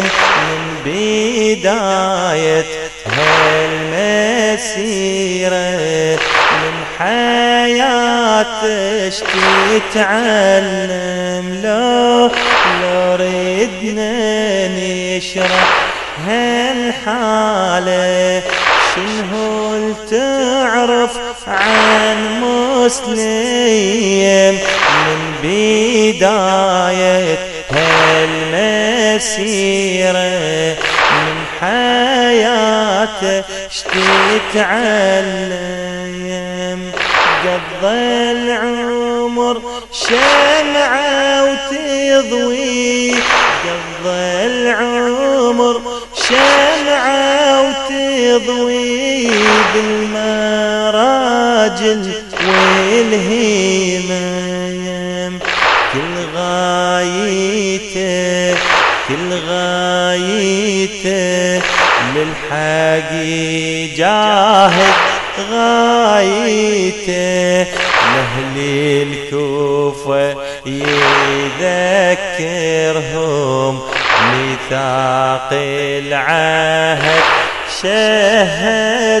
من بداية هالمسيرة من حياتش تتعلم لو لو ردنا نشرح هالحالة. شنو تعرف عن مسلم من بداية هالمسيرة من حياته شتتعلم قضى العمر شمعة وتضوي. قضى العمر شمعة وتضوي. بالمراجل والهيمم كل غايته للحق جاهد غايته لأهل الكوفة يذكرهم ميثاق العهد شهدهم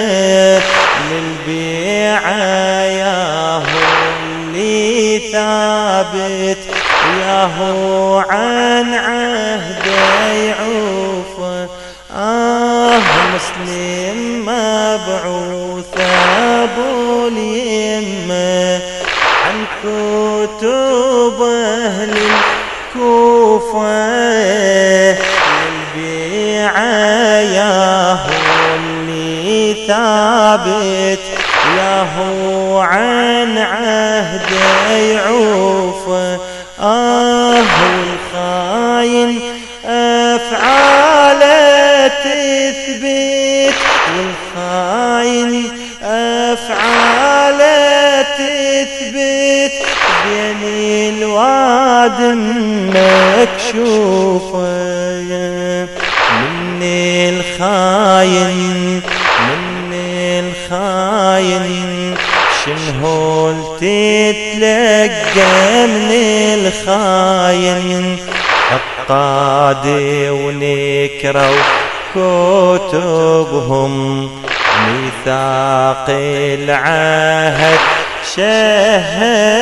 الواد مكشوفه الخاين من الخاين شنهول تتلقى من الخاين؟ الطادي ونكروا كتبهم ميثاق العهد شهدهم.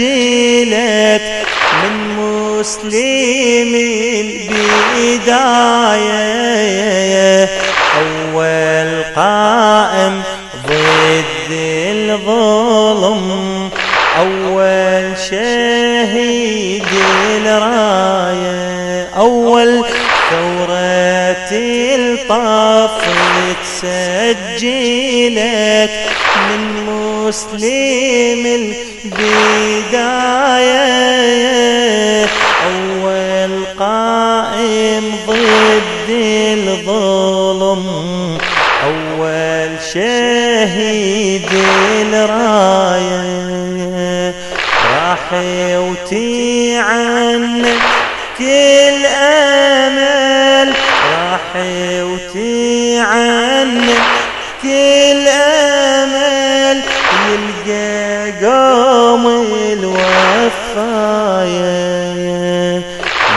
سجلت من مسلم البداية قوم الوفاية.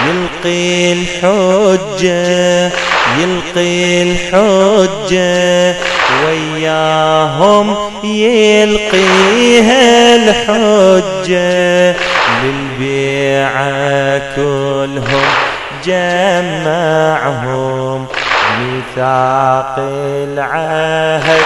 يلقي الحجة يلقي الحجة. وياهم يلقيها الحجة. للبيعة كلهم جمعهم ميثاق العهد.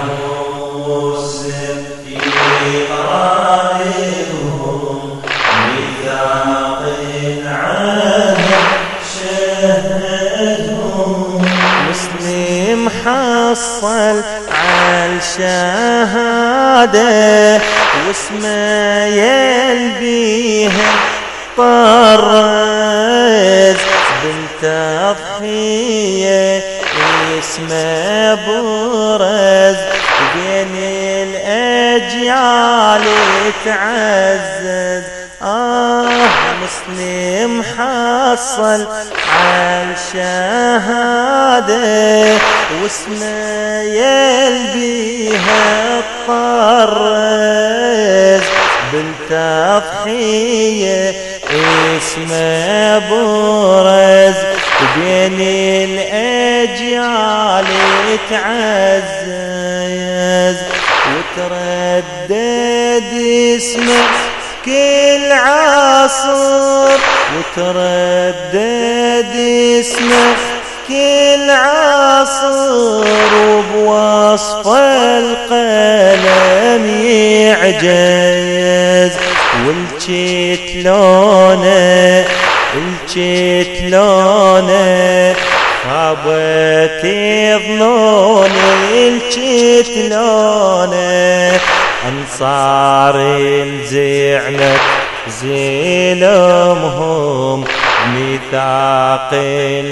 عالشهادة واسمه يلبيها طرز بنت أضحية اسمه برز بين الأجيال تعزز. آه مسلم حصل عالشهادة واسمه يلبيها الطرز. بنت أضحية اسمه برز بين الأجيال تعزز وتردد اسمه كل عصر وتردد اسمه كل عصر وبوصف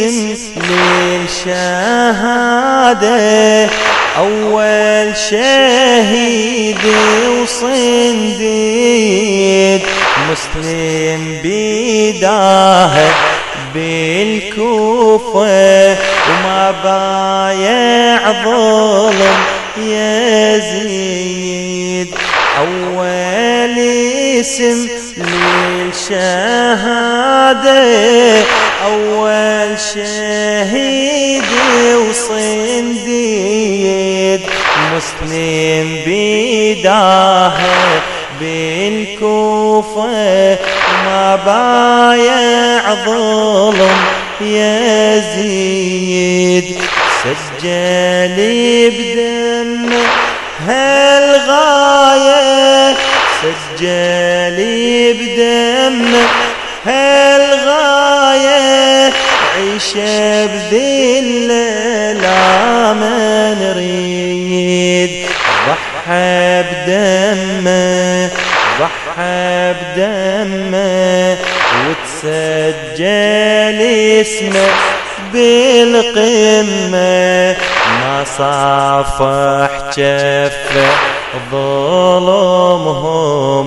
اسم للشهادة أول شهيد وصنديد. مسلم بداه بالكوفة. وما بايع ظلم يزيد. أول اسم للشهادة أول شهيد وصنديد. مسلم بداه بالكوفة وما بايع ظلم يزيد سجل بدم هالغاية سجل بدم هالغاية عيشة بذلة لا ما نريد. ضحى بدمه ضحى بدمه وتسجل اسمه بالقمة. ما صافح جفه ظلمهم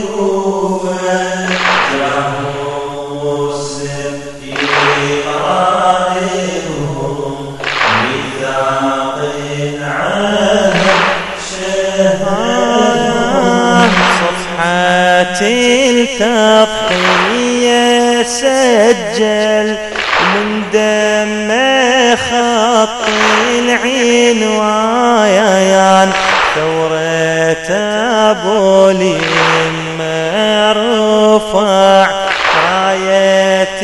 خط العين ويان ثورة أبو اليمة رفع راية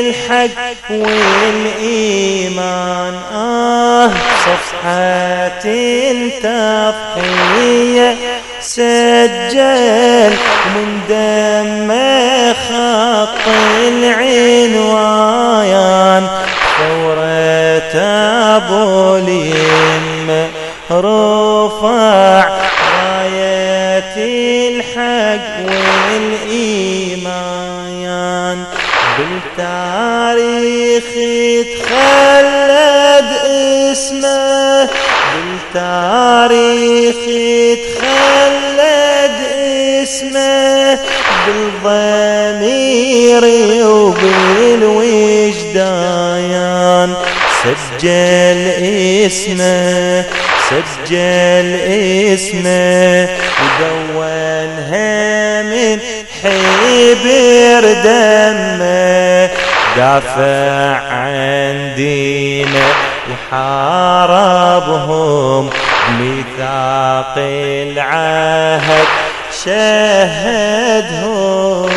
الحق والإيمان. آه صفحة التضحية سجل سجل اسمه سجل اسمه ودونها من حبر دمه. دافع عن دينه وحاربهم ميثاق العهد شهدهم.